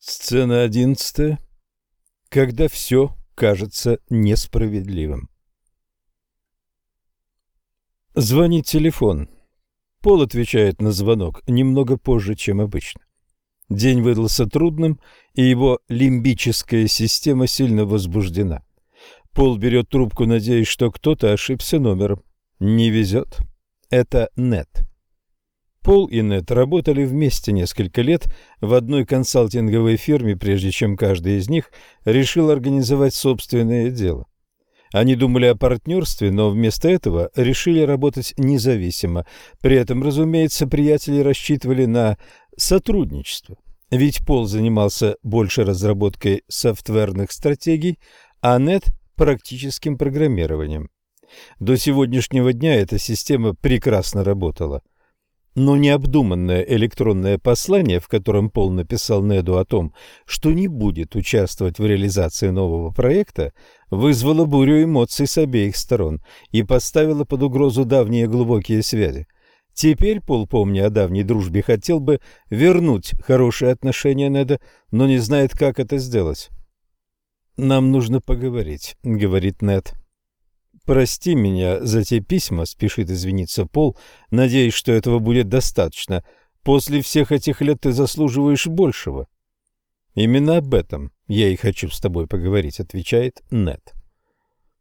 Сцена одиннадцатая. Когда все кажется несправедливым. Звонит телефон. Пол отвечает на звонок немного позже, чем обычно. День выдался трудным, и его лимбическая система сильно возбуждена. Пол берет трубку, надеясь, что кто-то ошибся номером. Не везет. Это Нет. Пол и Нет работали вместе несколько лет в одной консалтинговой фирме, прежде чем каждый из них решил организовать собственное дело. Они думали о партнерстве, но вместо этого решили работать независимо. При этом, разумеется, приятели рассчитывали на сотрудничество. Ведь Пол занимался больше разработкой софтверных стратегий, а Нет – практическим программированием. До сегодняшнего дня эта система прекрасно работала – но необдуманное электронное послание, в котором Пол написал Неду о том, что не будет участвовать в реализации нового проекта, вызвало бурю эмоций с обеих сторон и поставило под угрозу давние глубокие связи. Теперь Пол, помня о давней дружбе, хотел бы вернуть хорошие отношения Неда, но не знает, как это сделать. «Нам нужно поговорить», — говорит Нед. «Прости меня за те письма», — спешит извиниться Пол, надеясь, что этого будет достаточно. «После всех этих лет ты заслуживаешь большего». «Именно об этом я и хочу с тобой поговорить», — отвечает Нет.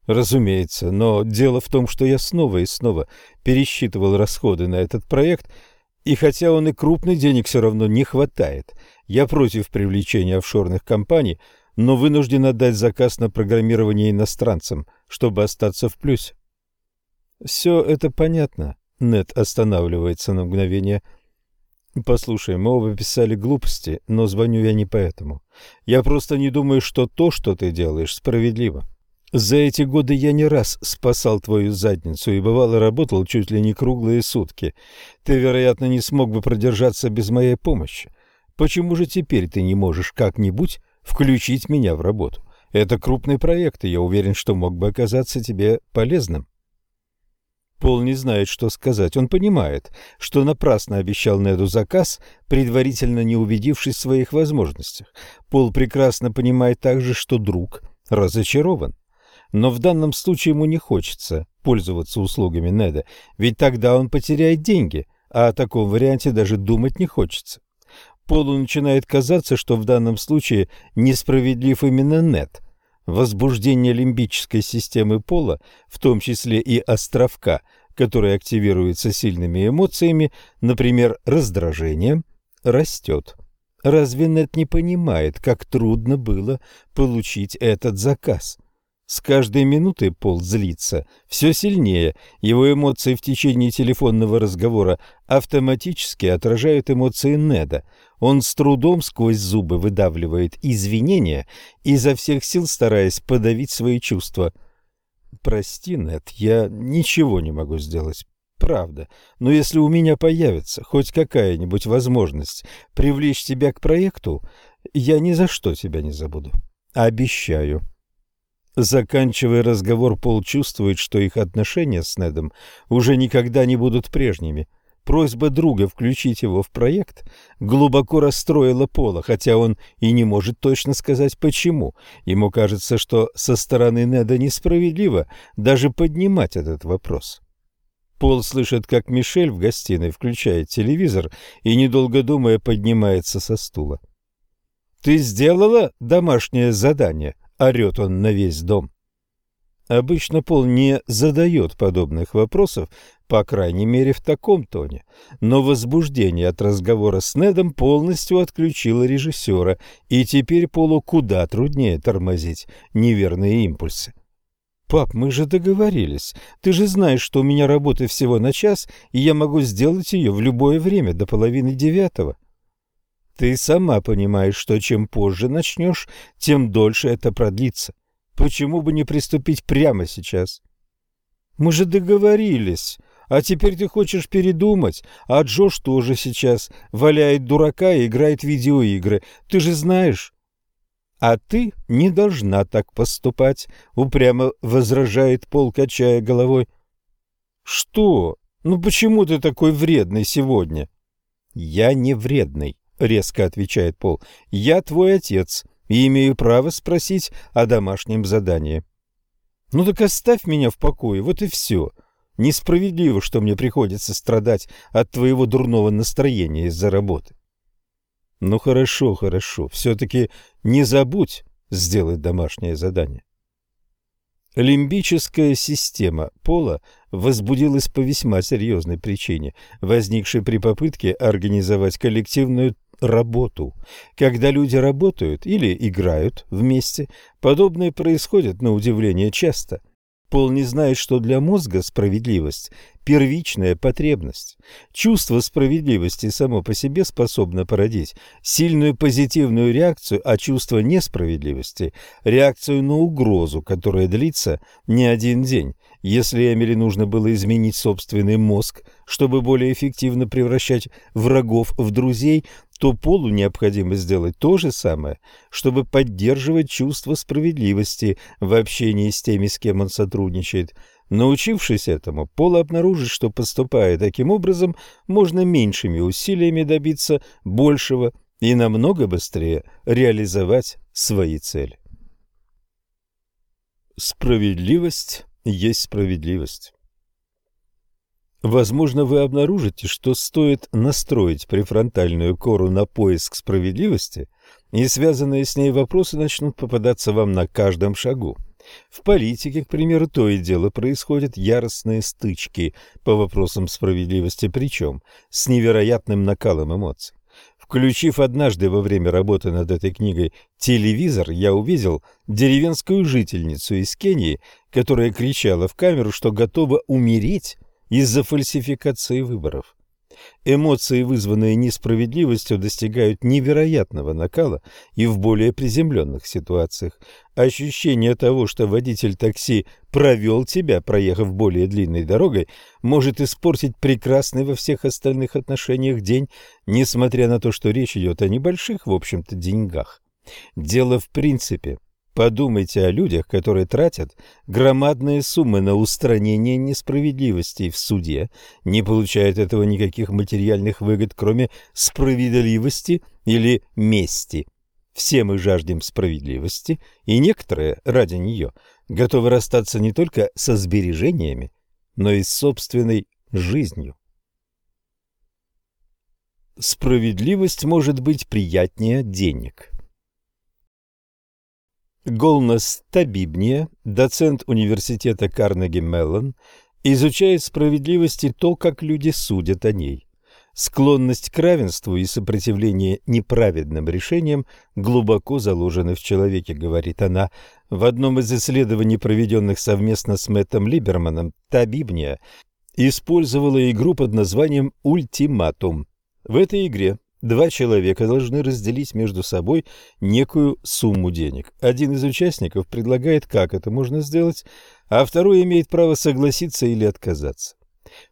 «Разумеется, но дело в том, что я снова и снова пересчитывал расходы на этот проект, и хотя он и крупный, денег все равно не хватает. Я против привлечения офшорных компаний, но вынужден отдать заказ на программирование иностранцам, чтобы остаться в плюсе. Все это понятно. Нет останавливается на мгновение. Послушай, мы оба писали глупости, но звоню я не поэтому. Я просто не думаю, что то, что ты делаешь, справедливо. За эти годы я не раз спасал твою задницу и бывало работал чуть ли не круглые сутки. Ты, вероятно, не смог бы продержаться без моей помощи. Почему же теперь ты не можешь как-нибудь включить меня в работу. Это крупный проект, и я уверен, что мог бы оказаться тебе полезным. Пол не знает, что сказать. Он понимает, что напрасно обещал Неду заказ, предварительно не убедившись в своих возможностях. Пол прекрасно понимает также, что друг разочарован. Но в данном случае ему не хочется пользоваться услугами Неда, ведь тогда он потеряет деньги, а о таком варианте даже думать не хочется. Полу начинает казаться, что в данном случае несправедлив именно нет. Возбуждение лимбической системы пола, в том числе и островка, который активируется сильными эмоциями, например, раздражением, растет. Разве Нет не понимает, как трудно было получить этот заказ? С каждой минутой Пол злится все сильнее. Его эмоции в течение телефонного разговора автоматически отражают эмоции Неда. Он с трудом сквозь зубы выдавливает извинения, изо всех сил стараясь подавить свои чувства. «Прости, Нед, я ничего не могу сделать. Правда. Но если у меня появится хоть какая-нибудь возможность привлечь тебя к проекту, я ни за что тебя не забуду. Обещаю». Заканчивая разговор, Пол чувствует, что их отношения с Недом уже никогда не будут прежними. Просьба друга включить его в проект глубоко расстроила Пола, хотя он и не может точно сказать почему. Ему кажется, что со стороны Неда несправедливо даже поднимать этот вопрос. Пол слышит, как Мишель в гостиной включает телевизор и, недолго думая, поднимается со стула. «Ты сделала домашнее задание?» Орет он на весь дом. Обычно Пол не задает подобных вопросов, по крайней мере в таком тоне, но возбуждение от разговора с Недом полностью отключило режиссера, и теперь Полу куда труднее тормозить неверные импульсы. «Пап, мы же договорились. Ты же знаешь, что у меня работы всего на час, и я могу сделать ее в любое время, до половины девятого». Ты сама понимаешь, что чем позже начнешь, тем дольше это продлится. Почему бы не приступить прямо сейчас? Мы же договорились. А теперь ты хочешь передумать, а Джош тоже сейчас валяет дурака и играет в видеоигры. Ты же знаешь. А ты не должна так поступать, упрямо возражает Пол, качая головой. Что? Ну почему ты такой вредный сегодня? Я не вредный, — резко отвечает Пол. «Я твой отец и имею право спросить о домашнем задании». «Ну так оставь меня в покое, вот и все. Несправедливо, что мне приходится страдать от твоего дурного настроения из-за работы». «Ну хорошо, хорошо, все-таки не забудь сделать домашнее задание». Лимбическая система пола возбудилась по весьма серьезной причине, возникшей при попытке организовать коллективную работу. Когда люди работают или играют вместе, подобное происходит на удивление часто. Пол не знает, что для мозга справедливость – первичная потребность. Чувство справедливости само по себе способно породить сильную позитивную реакцию, а чувство несправедливости – реакцию на угрозу, которая длится не один день. Если Эмили нужно было изменить собственный мозг, чтобы более эффективно превращать врагов в друзей, то Полу необходимо сделать то же самое, чтобы поддерживать чувство справедливости в общении с теми, с кем он сотрудничает. Научившись этому, Пол обнаружит, что, поступая таким образом, можно меньшими усилиями добиться большего и намного быстрее реализовать свои цели. Справедливость есть справедливость. Возможно, вы обнаружите, что стоит настроить префронтальную кору на поиск справедливости, и связанные с ней вопросы начнут попадаться вам на каждом шагу. В политике, к примеру, то и дело происходят яростные стычки по вопросам справедливости, причем с невероятным накалом эмоций. Включив однажды во время работы над этой книгой телевизор, я увидел деревенскую жительницу из Кении, которая кричала в камеру, что готова умереть из-за фальсификации выборов. Эмоции, вызванные несправедливостью, достигают невероятного накала и в более приземленных ситуациях. Ощущение того, что водитель такси провел тебя, проехав более длинной дорогой, может испортить прекрасный во всех остальных отношениях день, несмотря на то, что речь идет о небольших, в общем-то, деньгах. Дело в принципе. Подумайте о людях, которые тратят громадные суммы на устранение несправедливостей в суде, не получают этого никаких материальных выгод, кроме справедливости или мести. Все мы жаждем справедливости, и некоторые ради нее готовы расстаться не только со сбережениями, но и с собственной жизнью. Справедливость может быть приятнее денег. Голнас Табибния, доцент университета Карнеги-Меллон, изучает справедливость и то, как люди судят о ней. Склонность к равенству и сопротивление неправедным решениям глубоко заложены в человеке, говорит она. В одном из исследований, проведенных совместно с Мэттом Либерманом, Табибния использовала игру под названием «Ультиматум». В этой игре Два человека должны разделить между собой некую сумму денег. Один из участников предлагает, как это можно сделать, а второй имеет право согласиться или отказаться.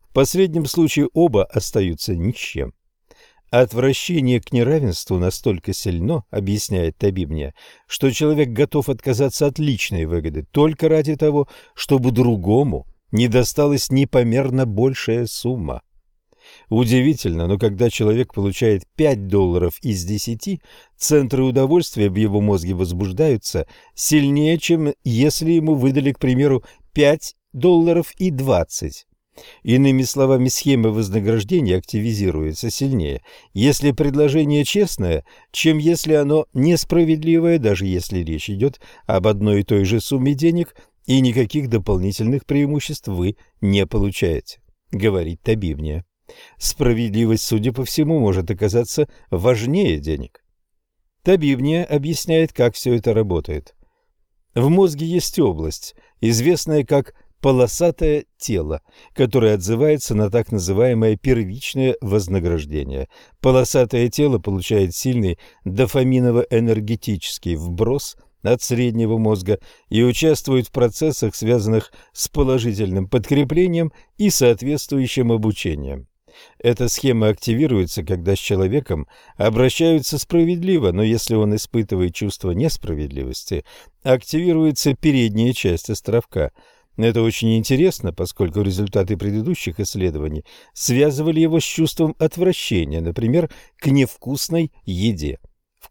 В последнем случае оба остаются ни с чем. Отвращение к неравенству настолько сильно, объясняет Табибния, что человек готов отказаться от личной выгоды только ради того, чтобы другому не досталась непомерно большая сумма. Удивительно, но когда человек получает 5 долларов из 10, центры удовольствия в его мозге возбуждаются сильнее, чем если ему выдали, к примеру, 5 долларов и 20. Иными словами, схема вознаграждения активизируется сильнее, если предложение честное, чем если оно несправедливое, даже если речь идет об одной и той же сумме денег, и никаких дополнительных преимуществ вы не получаете, говорит Табивния. Справедливость, судя по всему, может оказаться важнее денег. Табивния объясняет, как все это работает. В мозге есть область, известная как полосатое тело, которое отзывается на так называемое первичное вознаграждение. Полосатое тело получает сильный дофаминово-энергетический вброс от среднего мозга и участвует в процессах, связанных с положительным подкреплением и соответствующим обучением. Эта схема активируется, когда с человеком обращаются справедливо, но если он испытывает чувство несправедливости, активируется передняя часть островка. Это очень интересно, поскольку результаты предыдущих исследований связывали его с чувством отвращения, например, к невкусной еде.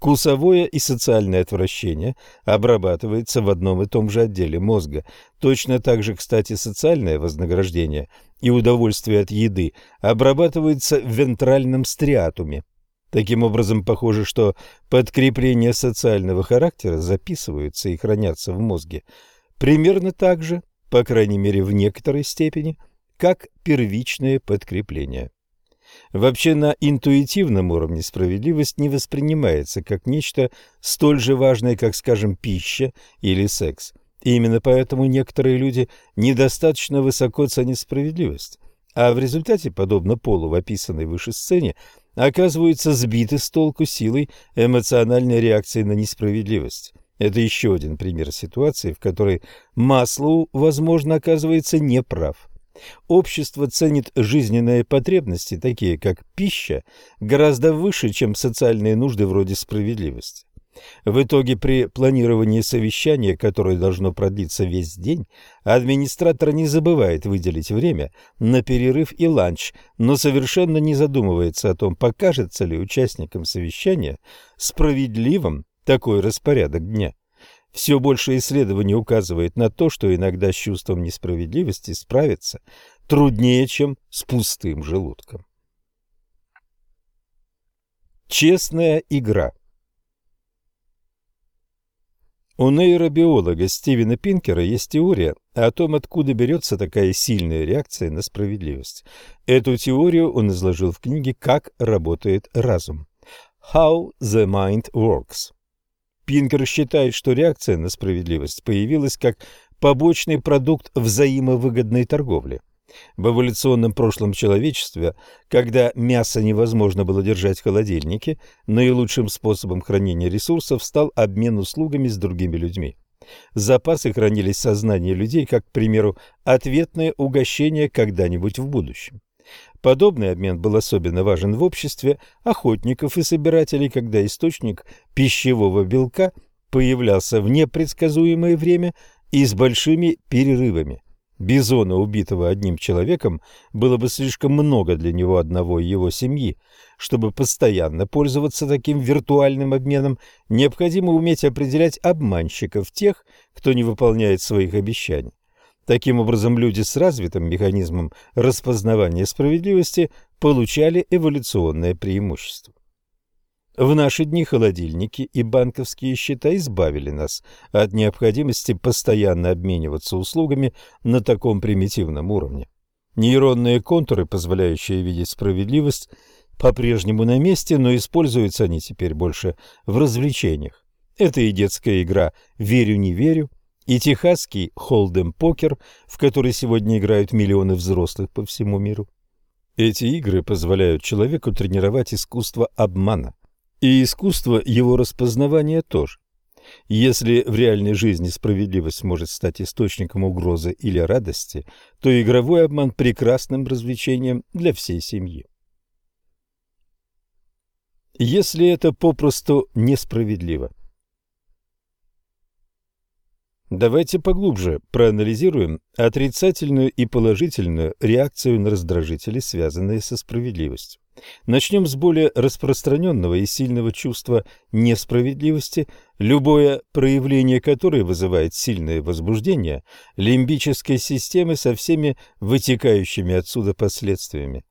Вкусовое и социальное отвращение обрабатывается в одном и том же отделе мозга. Точно так же, кстати, социальное вознаграждение и удовольствие от еды обрабатывается в вентральном стриатуме. Таким образом, похоже, что подкрепления социального характера записываются и хранятся в мозге примерно так же, по крайней мере в некоторой степени, как первичное подкрепление. Вообще на интуитивном уровне справедливость не воспринимается как нечто столь же важное, как, скажем, пища или секс. И именно поэтому некоторые люди недостаточно высоко ценят справедливость, а в результате, подобно Полу в описанной выше сцене, оказываются сбиты с толку силой эмоциональной реакции на несправедливость. Это еще один пример ситуации, в которой Маслоу, возможно, оказывается неправ. Общество ценит жизненные потребности, такие как пища, гораздо выше, чем социальные нужды вроде справедливости. В итоге при планировании совещания, которое должно продлиться весь день, администратор не забывает выделить время на перерыв и ланч, но совершенно не задумывается о том, покажется ли участникам совещания справедливым такой распорядок дня. Все больше исследований указывает на то, что иногда с чувством несправедливости справиться труднее, чем с пустым желудком. Честная игра У нейробиолога Стивена Пинкера есть теория о том, откуда берется такая сильная реакция на справедливость. Эту теорию он изложил в книге «Как работает разум» «How the Mind Works». Пинкер считает, что реакция на справедливость появилась как побочный продукт взаимовыгодной торговли. В эволюционном прошлом человечества, когда мясо невозможно было держать в холодильнике, наилучшим способом хранения ресурсов стал обмен услугами с другими людьми. Запасы хранились в сознании людей, как, к примеру, ответное угощение когда-нибудь в будущем. Подобный обмен был особенно важен в обществе охотников и собирателей, когда источник пищевого белка появлялся в непредсказуемое время и с большими перерывами. Бизона, убитого одним человеком, было бы слишком много для него одного и его семьи. Чтобы постоянно пользоваться таким виртуальным обменом, необходимо уметь определять обманщиков, тех, кто не выполняет своих обещаний. Таким образом, люди с развитым механизмом распознавания справедливости получали эволюционное преимущество. В наши дни холодильники и банковские счета избавили нас от необходимости постоянно обмениваться услугами на таком примитивном уровне. Нейронные контуры, позволяющие видеть справедливость, по-прежнему на месте, но используются они теперь больше в развлечениях. Это и детская игра «Верю-не верю», и техасский холдем-покер, в который сегодня играют миллионы взрослых по всему миру. Эти игры позволяют человеку тренировать искусство обмана, и искусство его распознавания тоже. Если в реальной жизни справедливость может стать источником угрозы или радости, то игровой обман – прекрасным развлечением для всей семьи. Если это попросту несправедливо – Давайте поглубже проанализируем отрицательную и положительную реакцию на раздражители, связанные со справедливостью. Начнем с более распространенного и сильного чувства несправедливости, любое проявление которой вызывает сильное возбуждение лимбической системы со всеми вытекающими отсюда последствиями.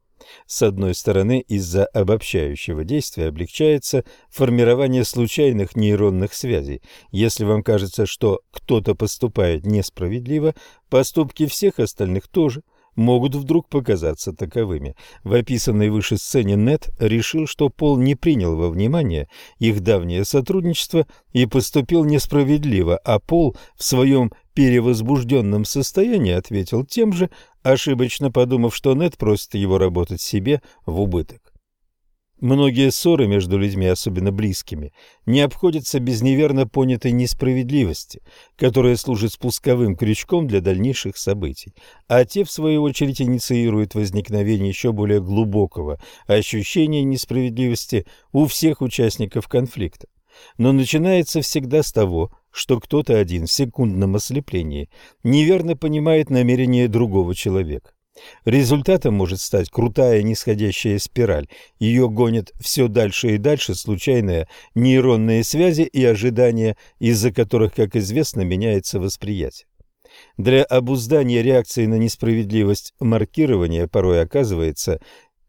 С одной стороны, из-за обобщающего действия облегчается формирование случайных нейронных связей. Если вам кажется, что кто-то поступает несправедливо, поступки всех остальных тоже могут вдруг показаться таковыми. В описанной выше сцене Нет решил, что Пол не принял во внимание их давнее сотрудничество и поступил несправедливо, а Пол в своем перевозбужденном состоянии ответил тем же, ошибочно подумав, что Нет просит его работать себе в убыток. Многие ссоры между людьми, особенно близкими, не обходятся без неверно понятой несправедливости, которая служит спусковым крючком для дальнейших событий, а те, в свою очередь, инициируют возникновение еще более глубокого ощущения несправедливости у всех участников конфликта. Но начинается всегда с того, что кто-то один в секундном ослеплении неверно понимает намерение другого человека. Результатом может стать крутая нисходящая спираль. Ее гонят все дальше и дальше случайные нейронные связи и ожидания, из-за которых, как известно, меняется восприятие. Для обуздания реакции на несправедливость маркирование порой оказывается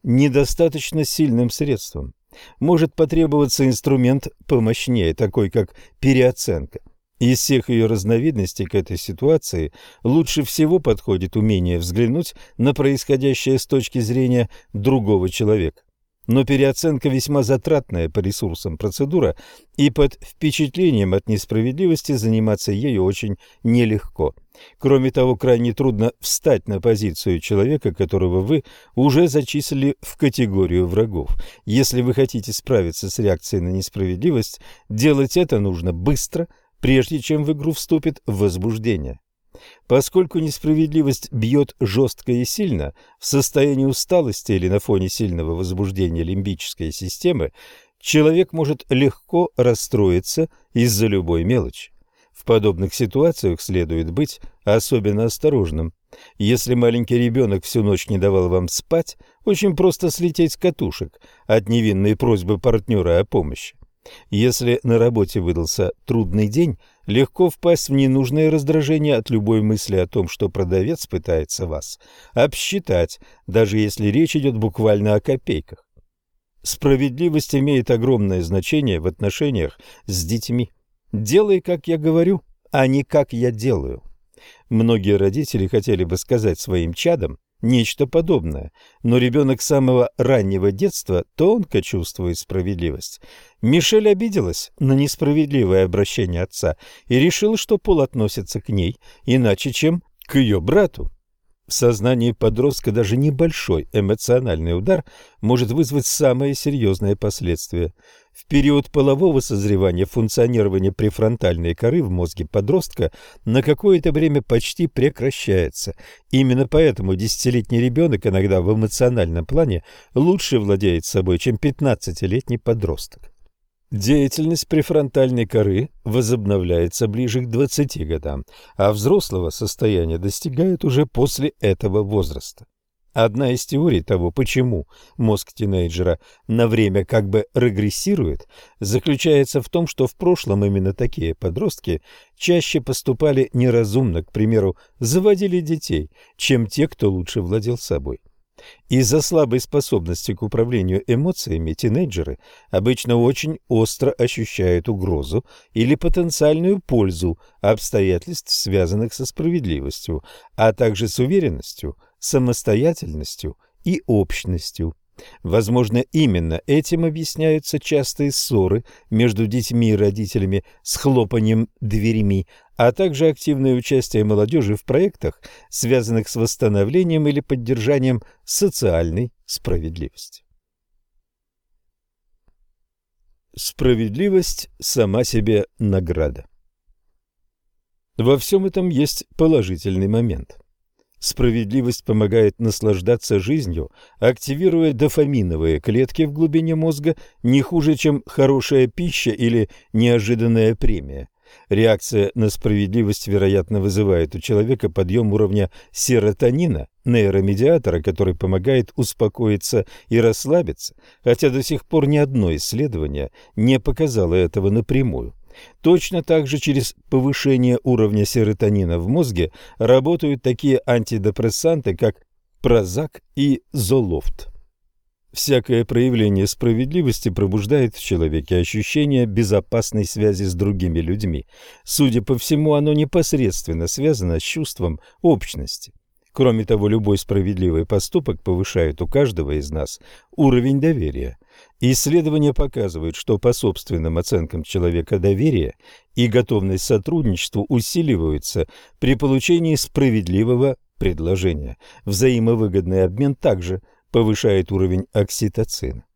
недостаточно сильным средством. Может потребоваться инструмент помощнее, такой как переоценка – из всех ее разновидностей к этой ситуации лучше всего подходит умение взглянуть на происходящее с точки зрения другого человека. Но переоценка весьма затратная по ресурсам процедура, и под впечатлением от несправедливости заниматься ею очень нелегко. Кроме того, крайне трудно встать на позицию человека, которого вы уже зачислили в категорию врагов. Если вы хотите справиться с реакцией на несправедливость, делать это нужно быстро – прежде чем в игру вступит возбуждение. Поскольку несправедливость бьет жестко и сильно, в состоянии усталости или на фоне сильного возбуждения лимбической системы, человек может легко расстроиться из-за любой мелочи. В подобных ситуациях следует быть особенно осторожным. Если маленький ребенок всю ночь не давал вам спать, очень просто слететь с катушек от невинной просьбы партнера о помощи. Если на работе выдался трудный день, легко впасть в ненужное раздражение от любой мысли о том, что продавец пытается вас обсчитать, даже если речь идет буквально о копейках. Справедливость имеет огромное значение в отношениях с детьми. Делай, как я говорю, а не как я делаю. Многие родители хотели бы сказать своим чадам, нечто подобное. Но ребенок самого раннего детства тонко чувствует справедливость. Мишель обиделась на несправедливое обращение отца и решила, что Пол относится к ней иначе, чем к ее брату. В сознании подростка даже небольшой эмоциональный удар может вызвать самые серьезные последствия. В период полового созревания функционирование префронтальной коры в мозге подростка на какое-то время почти прекращается. Именно поэтому десятилетний ребенок иногда в эмоциональном плане лучше владеет собой, чем 15-летний подросток. Деятельность префронтальной коры возобновляется ближе к 20 годам, а взрослого состояния достигает уже после этого возраста. Одна из теорий того, почему мозг тинейджера на время как бы регрессирует, заключается в том, что в прошлом именно такие подростки чаще поступали неразумно, к примеру, заводили детей, чем те, кто лучше владел собой. Из-за слабой способности к управлению эмоциями тинейджеры обычно очень остро ощущают угрозу или потенциальную пользу обстоятельств, связанных со справедливостью, а также с уверенностью, самостоятельностью и общностью. Возможно, именно этим объясняются частые ссоры между детьми и родителями с хлопанием дверьми, а также активное участие молодежи в проектах, связанных с восстановлением или поддержанием социальной справедливости. Справедливость сама себе награда. Во всем этом есть положительный момент – Справедливость помогает наслаждаться жизнью, активируя дофаминовые клетки в глубине мозга не хуже, чем хорошая пища или неожиданная премия. Реакция на справедливость, вероятно, вызывает у человека подъем уровня серотонина, нейромедиатора, который помогает успокоиться и расслабиться, хотя до сих пор ни одно исследование не показало этого напрямую. Точно так же через повышение уровня серотонина в мозге работают такие антидепрессанты, как Прозак и Золофт. Всякое проявление справедливости пробуждает в человеке ощущение безопасной связи с другими людьми. Судя по всему, оно непосредственно связано с чувством общности. Кроме того, любой справедливый поступок повышает у каждого из нас уровень доверия. Исследования показывают, что по собственным оценкам человека доверие и готовность сотрудничеству усиливаются при получении справедливого предложения. Взаимовыгодный обмен также повышает уровень окситоцина.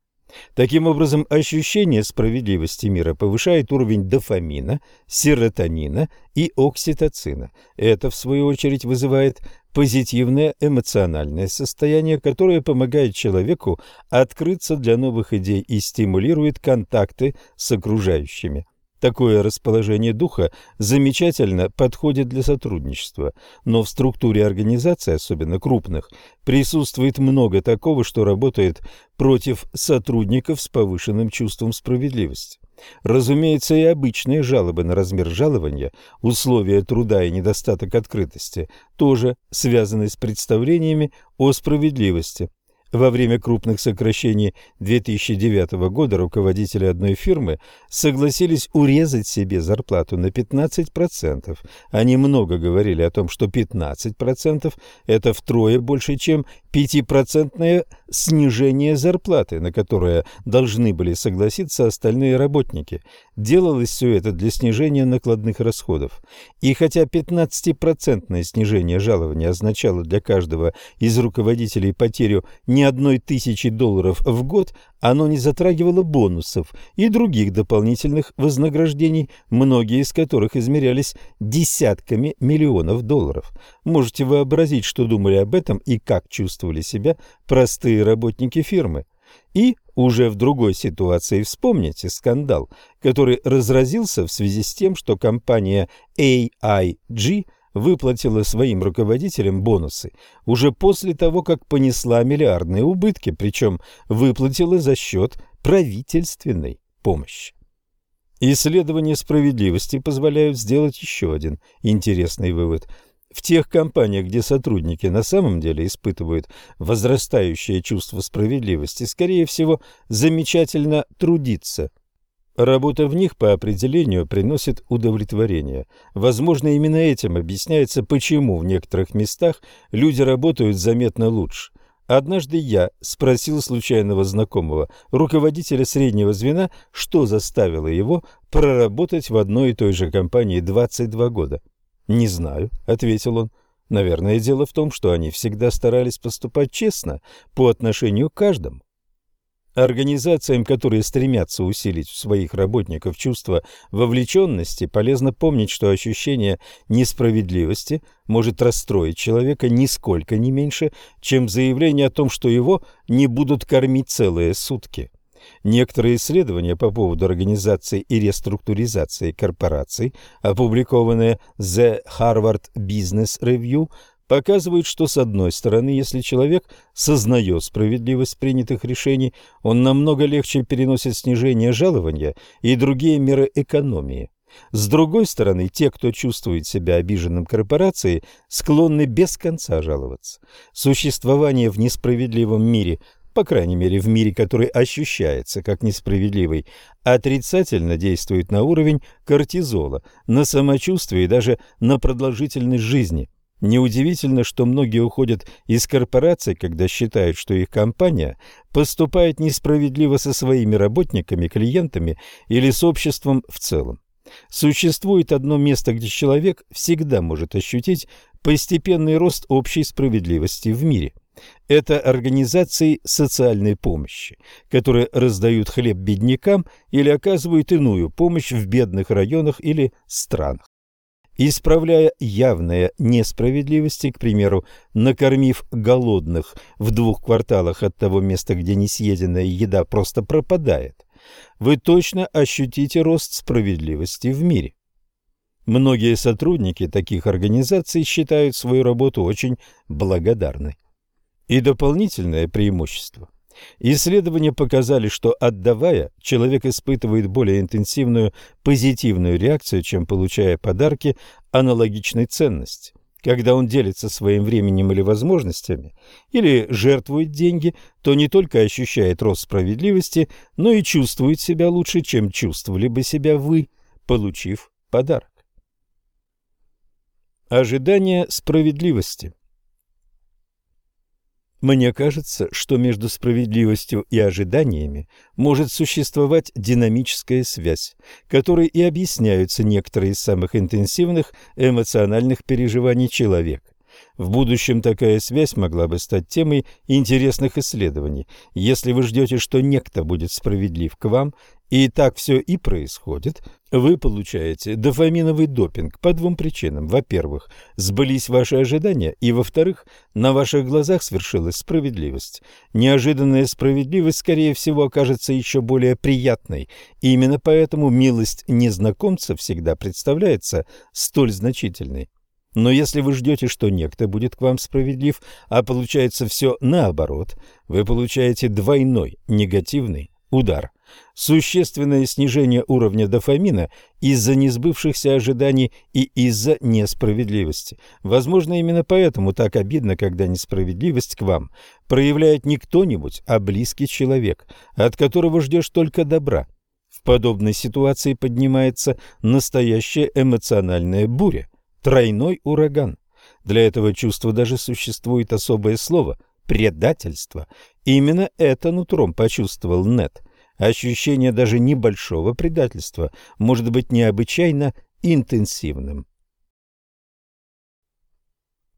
Таким образом, ощущение справедливости мира повышает уровень дофамина, серотонина и окситоцина. Это, в свою очередь, вызывает позитивное эмоциональное состояние, которое помогает человеку открыться для новых идей и стимулирует контакты с окружающими. Такое расположение духа замечательно подходит для сотрудничества, но в структуре организации, особенно крупных, присутствует много такого, что работает против сотрудников с повышенным чувством справедливости. Разумеется, и обычные жалобы на размер жалования, условия труда и недостаток открытости тоже связаны с представлениями о справедливости. Во время крупных сокращений 2009 года руководители одной фирмы согласились урезать себе зарплату на 15%. Они много говорили о том, что 15% – это втрое больше, чем 5% снижение зарплаты, на которое должны были согласиться остальные работники. Делалось все это для снижения накладных расходов. И хотя 15% снижение жалования означало для каждого из руководителей потерю не одной тысячи долларов в год, оно не затрагивало бонусов и других дополнительных вознаграждений, многие из которых измерялись десятками миллионов долларов. Можете вообразить, что думали об этом и как чувствовали себя простые работники фирмы. И уже в другой ситуации вспомните скандал, который разразился в связи с тем, что компания AIG – выплатила своим руководителям бонусы уже после того, как понесла миллиардные убытки, причем выплатила за счет правительственной помощи. Исследования справедливости позволяют сделать еще один интересный вывод. В тех компаниях, где сотрудники на самом деле испытывают возрастающее чувство справедливости, скорее всего, замечательно трудиться – Работа в них по определению приносит удовлетворение. Возможно, именно этим объясняется, почему в некоторых местах люди работают заметно лучше. Однажды я спросил случайного знакомого, руководителя среднего звена, что заставило его проработать в одной и той же компании 22 года. «Не знаю», — ответил он. «Наверное, дело в том, что они всегда старались поступать честно по отношению к каждому. Организациям, которые стремятся усилить в своих работников чувство вовлеченности, полезно помнить, что ощущение несправедливости может расстроить человека нисколько не меньше, чем заявление о том, что его не будут кормить целые сутки. Некоторые исследования по поводу организации и реструктуризации корпораций, опубликованные The Harvard Business Review, показывает, что с одной стороны, если человек сознает справедливость принятых решений, он намного легче переносит снижение жалования и другие меры экономии. С другой стороны, те, кто чувствует себя обиженным корпорацией, склонны без конца жаловаться. Существование в несправедливом мире, по крайней мере в мире, который ощущается как несправедливый, отрицательно действует на уровень кортизола, на самочувствие и даже на продолжительность жизни – Неудивительно, что многие уходят из корпораций, когда считают, что их компания поступает несправедливо со своими работниками, клиентами или с обществом в целом. Существует одно место, где человек всегда может ощутить постепенный рост общей справедливости в мире. Это организации социальной помощи, которые раздают хлеб беднякам или оказывают иную помощь в бедных районах или странах. Исправляя явные несправедливости, к примеру, накормив голодных в двух кварталах от того места, где несъеденная еда просто пропадает, вы точно ощутите рост справедливости в мире. Многие сотрудники таких организаций считают свою работу очень благодарной. И дополнительное преимущество – Исследования показали, что отдавая, человек испытывает более интенсивную позитивную реакцию, чем получая подарки аналогичной ценности. Когда он делится своим временем или возможностями, или жертвует деньги, то не только ощущает рост справедливости, но и чувствует себя лучше, чем чувствовали бы себя вы, получив подарок. Ожидание справедливости мне кажется, что между справедливостью и ожиданиями может существовать динамическая связь, которой и объясняются некоторые из самых интенсивных эмоциональных переживаний человека. В будущем такая связь могла бы стать темой интересных исследований. Если вы ждете, что некто будет справедлив к вам, и так все и происходит, вы получаете дофаминовый допинг по двум причинам. Во-первых, сбылись ваши ожидания, и во-вторых, на ваших глазах свершилась справедливость. Неожиданная справедливость, скорее всего, окажется еще более приятной, и именно поэтому милость незнакомца всегда представляется столь значительной. Но если вы ждете, что некто будет к вам справедлив, а получается все наоборот, вы получаете двойной негативный удар. Существенное снижение уровня дофамина из-за несбывшихся ожиданий и из-за несправедливости. Возможно, именно поэтому так обидно, когда несправедливость к вам проявляет не кто-нибудь, а близкий человек, от которого ждешь только добра. В подобной ситуации поднимается настоящая эмоциональная буря тройной ураган. Для этого чувства даже существует особое слово предательство. Именно это нутром почувствовал Нет. Ощущение даже небольшого предательства может быть необычайно интенсивным.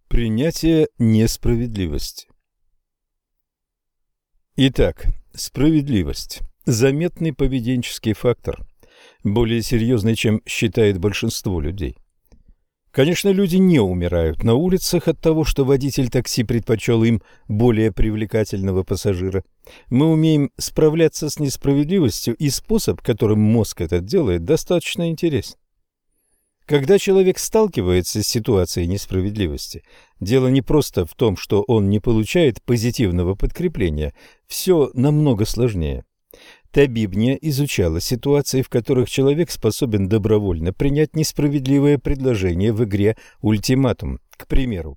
Принятие несправедливости. Итак, справедливость заметный поведенческий фактор, более серьезный, чем считает большинство людей. Конечно, люди не умирают на улицах от того, что водитель такси предпочел им более привлекательного пассажира. Мы умеем справляться с несправедливостью, и способ, которым мозг это делает, достаточно интересен. Когда человек сталкивается с ситуацией несправедливости, дело не просто в том, что он не получает позитивного подкрепления, все намного сложнее. Табибния изучала ситуации, в которых человек способен добровольно принять несправедливое предложение в игре «Ультиматум». К примеру,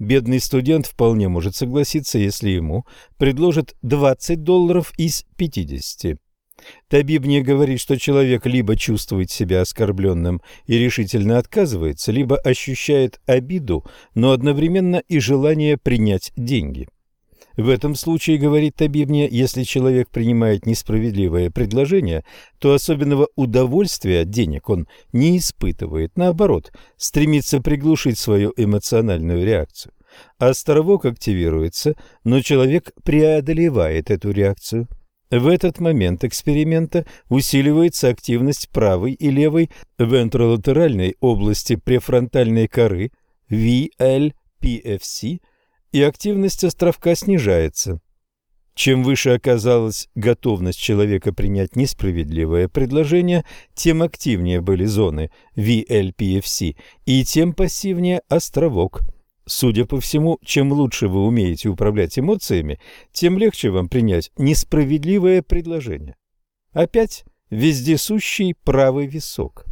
бедный студент вполне может согласиться, если ему предложат 20 долларов из 50. Табибния говорит, что человек либо чувствует себя оскорбленным и решительно отказывается, либо ощущает обиду, но одновременно и желание принять деньги. В этом случае, говорит Табибния, если человек принимает несправедливое предложение, то особенного удовольствия от денег он не испытывает, наоборот, стремится приглушить свою эмоциональную реакцию. Островок активируется, но человек преодолевает эту реакцию. В этот момент эксперимента усиливается активность правой и левой вентролатеральной области префронтальной коры VLPFC – и активность островка снижается. Чем выше оказалась готовность человека принять несправедливое предложение, тем активнее были зоны VLPFC и тем пассивнее островок. Судя по всему, чем лучше вы умеете управлять эмоциями, тем легче вам принять несправедливое предложение. Опять вездесущий правый висок.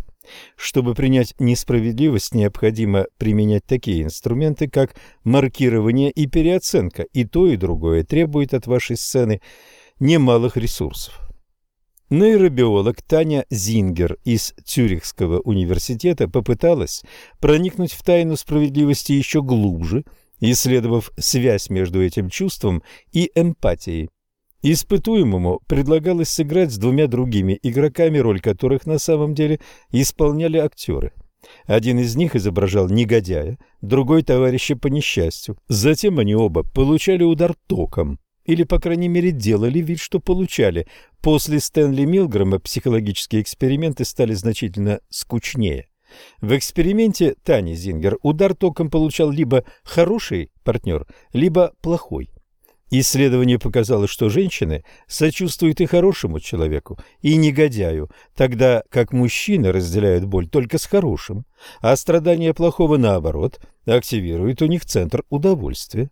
Чтобы принять несправедливость, необходимо применять такие инструменты, как маркирование и переоценка, и то, и другое требует от вашей сцены немалых ресурсов. Нейробиолог Таня Зингер из Цюрихского университета попыталась проникнуть в тайну справедливости еще глубже, исследовав связь между этим чувством и эмпатией. Испытуемому предлагалось сыграть с двумя другими игроками, роль которых на самом деле исполняли актеры. Один из них изображал негодяя, другой – товарища по несчастью. Затем они оба получали удар током, или, по крайней мере, делали вид, что получали. После Стэнли Милгрэма психологические эксперименты стали значительно скучнее. В эксперименте Тани Зингер удар током получал либо хороший партнер, либо плохой. Исследование показало, что женщины сочувствуют и хорошему человеку, и негодяю, тогда как мужчины разделяют боль только с хорошим, а страдания плохого, наоборот, активируют у них центр удовольствия.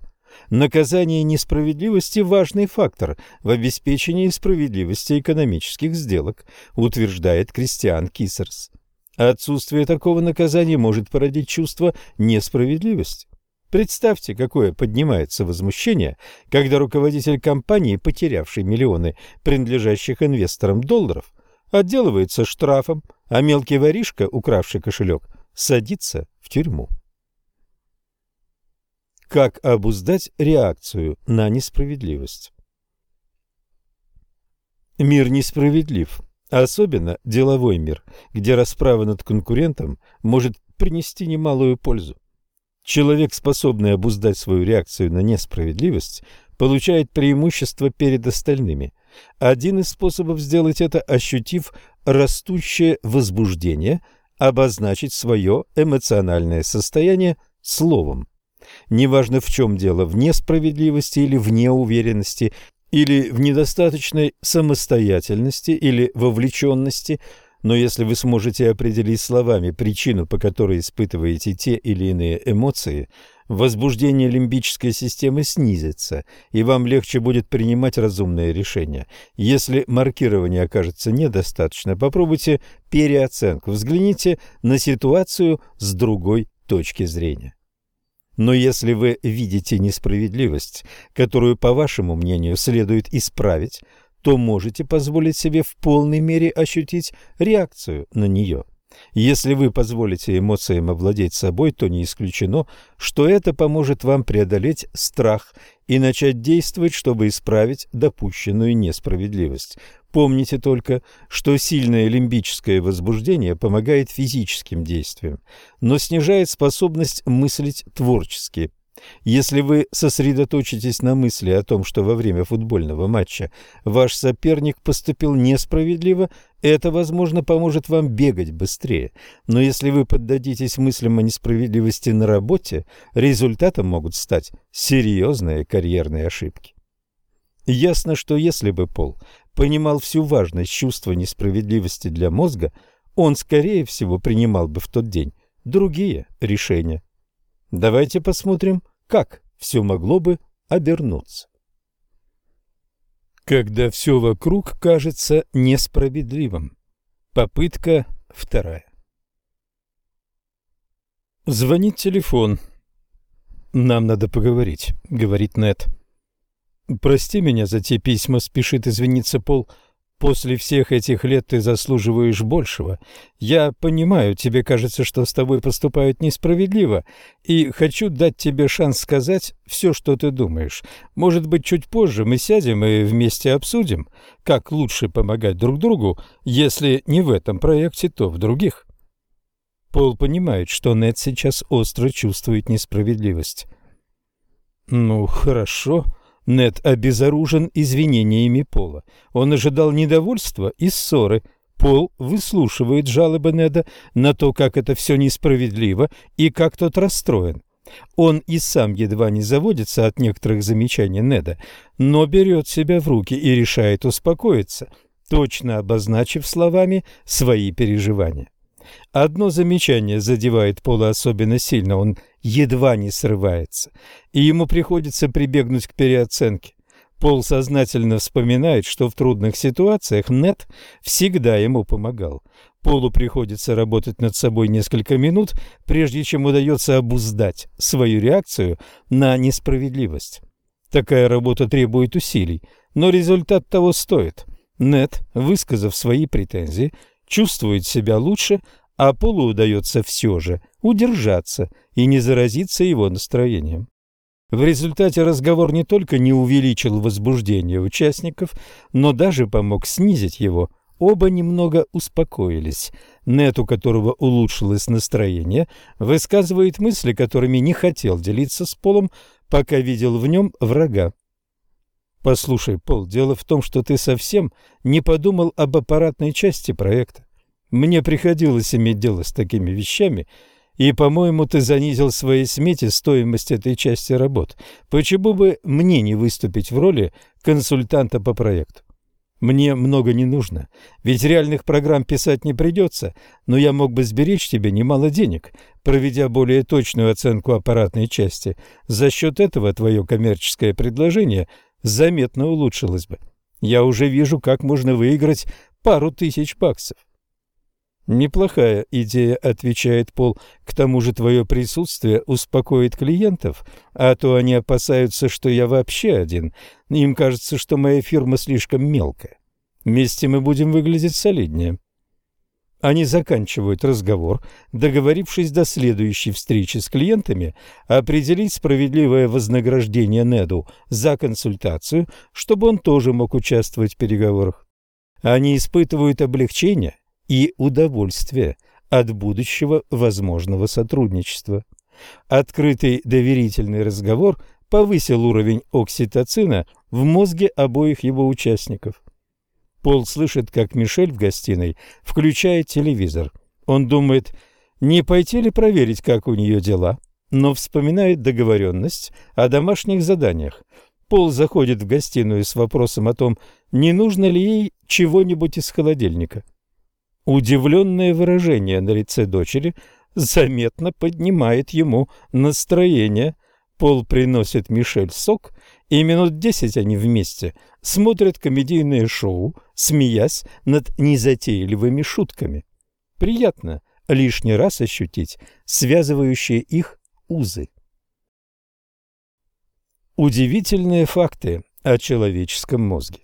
Наказание несправедливости – важный фактор в обеспечении справедливости экономических сделок, утверждает Кристиан Кисерс. Отсутствие такого наказания может породить чувство несправедливости. Представьте, какое поднимается возмущение, когда руководитель компании, потерявший миллионы принадлежащих инвесторам долларов, отделывается штрафом, а мелкий воришка, укравший кошелек, садится в тюрьму. Как обуздать реакцию на несправедливость? Мир несправедлив, особенно деловой мир, где расправа над конкурентом может принести немалую пользу. Человек, способный обуздать свою реакцию на несправедливость, получает преимущество перед остальными. Один из способов сделать это, ощутив растущее возбуждение, обозначить свое эмоциональное состояние словом. Неважно в чем дело, в несправедливости или в неуверенности, или в недостаточной самостоятельности или вовлеченности, но если вы сможете определить словами причину, по которой испытываете те или иные эмоции, возбуждение лимбической системы снизится, и вам легче будет принимать разумные решения. Если маркирование окажется недостаточно, попробуйте переоценку, взгляните на ситуацию с другой точки зрения. Но если вы видите несправедливость, которую, по вашему мнению, следует исправить, то можете позволить себе в полной мере ощутить реакцию на нее. Если вы позволите эмоциям овладеть собой, то не исключено, что это поможет вам преодолеть страх и начать действовать, чтобы исправить допущенную несправедливость. Помните только, что сильное лимбическое возбуждение помогает физическим действиям, но снижает способность мыслить творчески. Если вы сосредоточитесь на мысли о том, что во время футбольного матча ваш соперник поступил несправедливо, это, возможно, поможет вам бегать быстрее. Но если вы поддадитесь мыслям о несправедливости на работе, результатом могут стать серьезные карьерные ошибки. Ясно, что если бы Пол понимал всю важность чувства несправедливости для мозга, он, скорее всего, принимал бы в тот день другие решения. Давайте посмотрим, как все могло бы обернуться. Когда все вокруг кажется несправедливым. Попытка вторая. Звонит телефон. «Нам надо поговорить», — говорит Нет. «Прости меня за те письма», — спешит извиниться Пол. После всех этих лет ты заслуживаешь большего. Я понимаю, тебе кажется, что с тобой поступают несправедливо, и хочу дать тебе шанс сказать все, что ты думаешь. Может быть, чуть позже мы сядем и вместе обсудим, как лучше помогать друг другу, если не в этом проекте, то в других. Пол понимает, что Нед сейчас остро чувствует несправедливость. «Ну, хорошо», Нед обезоружен извинениями Пола. Он ожидал недовольства и ссоры. Пол выслушивает жалобы Неда на то, как это все несправедливо и как тот расстроен. Он и сам едва не заводится от некоторых замечаний Неда, но берет себя в руки и решает успокоиться, точно обозначив словами свои переживания. Одно замечание задевает Пола особенно сильно, он едва не срывается, и ему приходится прибегнуть к переоценке. Пол сознательно вспоминает, что в трудных ситуациях Нет всегда ему помогал. Полу приходится работать над собой несколько минут, прежде чем удается обуздать свою реакцию на несправедливость. Такая работа требует усилий, но результат того стоит. Нет, высказав свои претензии, чувствует себя лучше, а Полу удается все же удержаться и не заразиться его настроением. В результате разговор не только не увеличил возбуждение участников, но даже помог снизить его. Оба немного успокоились. Нет, у которого улучшилось настроение, высказывает мысли, которыми не хотел делиться с Полом, пока видел в нем врага. «Послушай, Пол, дело в том, что ты совсем не подумал об аппаратной части проекта. Мне приходилось иметь дело с такими вещами, и, по-моему, ты занизил в своей смете стоимость этой части работ. Почему бы мне не выступить в роли консультанта по проекту? Мне много не нужно, ведь реальных программ писать не придется, но я мог бы сберечь тебе немало денег, проведя более точную оценку аппаратной части. За счет этого твое коммерческое предложение заметно улучшилось бы. Я уже вижу, как можно выиграть пару тысяч баксов. «Неплохая идея», — отвечает Пол. «К тому же твое присутствие успокоит клиентов, а то они опасаются, что я вообще один. Им кажется, что моя фирма слишком мелкая. Вместе мы будем выглядеть солиднее». Они заканчивают разговор, договорившись до следующей встречи с клиентами определить справедливое вознаграждение Неду за консультацию, чтобы он тоже мог участвовать в переговорах. Они испытывают облегчение и удовольствие от будущего возможного сотрудничества. Открытый доверительный разговор повысил уровень окситоцина в мозге обоих его участников. Пол слышит, как Мишель в гостиной включает телевизор. Он думает, не пойти ли проверить, как у нее дела, но вспоминает договоренность о домашних заданиях. Пол заходит в гостиную с вопросом о том, не нужно ли ей чего-нибудь из холодильника. Удивленное выражение на лице дочери заметно поднимает ему настроение. Пол приносит Мишель сок, и минут десять они вместе смотрят комедийное шоу, смеясь над незатейливыми шутками. Приятно лишний раз ощутить связывающие их узы. Удивительные факты о человеческом мозге.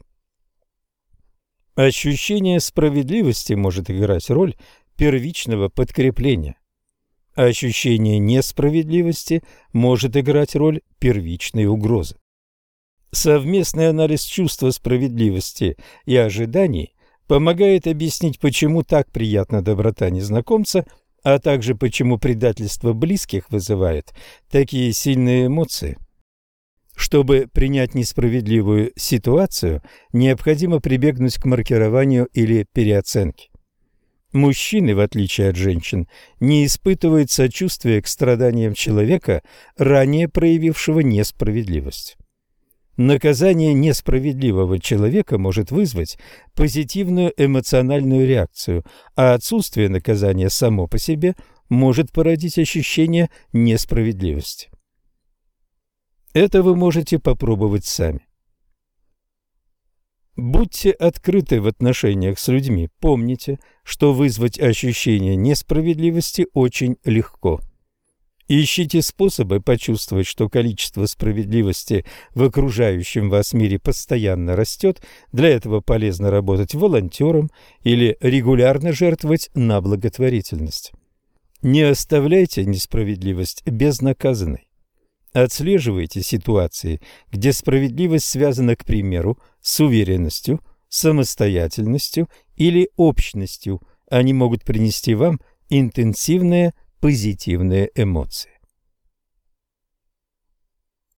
Ощущение справедливости может играть роль первичного подкрепления. Ощущение несправедливости может играть роль первичной угрозы. Совместный анализ чувства справедливости и ожиданий помогает объяснить, почему так приятна доброта незнакомца, а также почему предательство близких вызывает такие сильные эмоции. Чтобы принять несправедливую ситуацию, необходимо прибегнуть к маркированию или переоценке. Мужчины, в отличие от женщин, не испытывают сочувствия к страданиям человека, ранее проявившего несправедливость. Наказание несправедливого человека может вызвать позитивную эмоциональную реакцию, а отсутствие наказания само по себе может породить ощущение несправедливости. Это вы можете попробовать сами. Будьте открыты в отношениях с людьми. Помните, что вызвать ощущение несправедливости очень легко. Ищите способы почувствовать, что количество справедливости в окружающем вас мире постоянно растет. Для этого полезно работать волонтером или регулярно жертвовать на благотворительность. Не оставляйте несправедливость безнаказанной. Отслеживайте ситуации, где справедливость связана, к примеру, с уверенностью, самостоятельностью или общностью. Они могут принести вам интенсивное позитивные эмоции.